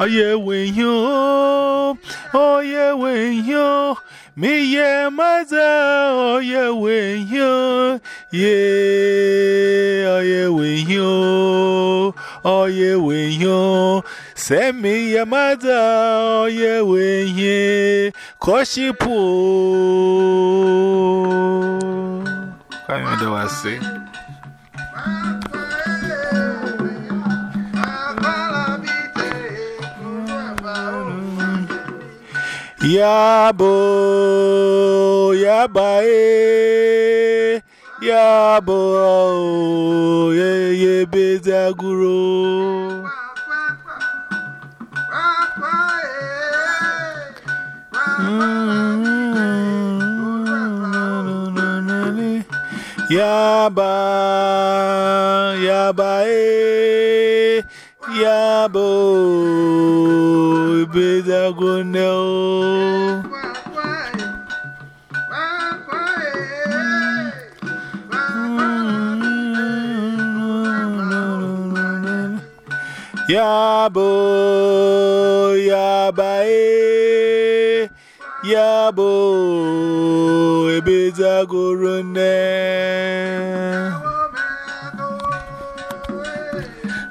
Oh, yeah, when you, oh, yeah, when you, me, yeah, mother, oh, yeah, when you, yeah, oh, yeah, when you, oh, yeah, when you, send me your mother, oh, yeah, when you, cause she poor. Can't remember what I say. Yabo, yabae, yabo, ye, ye, bezaguro. Yaba, yabae, yabo, bezaguro. Yabo, yabae, yabo,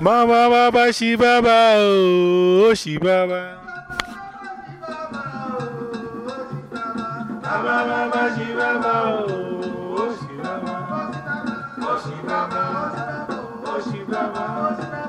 Mama baba shi baba oh shi baba Mama baba shi baba oh shi baba Oh shi baba Oh shi baba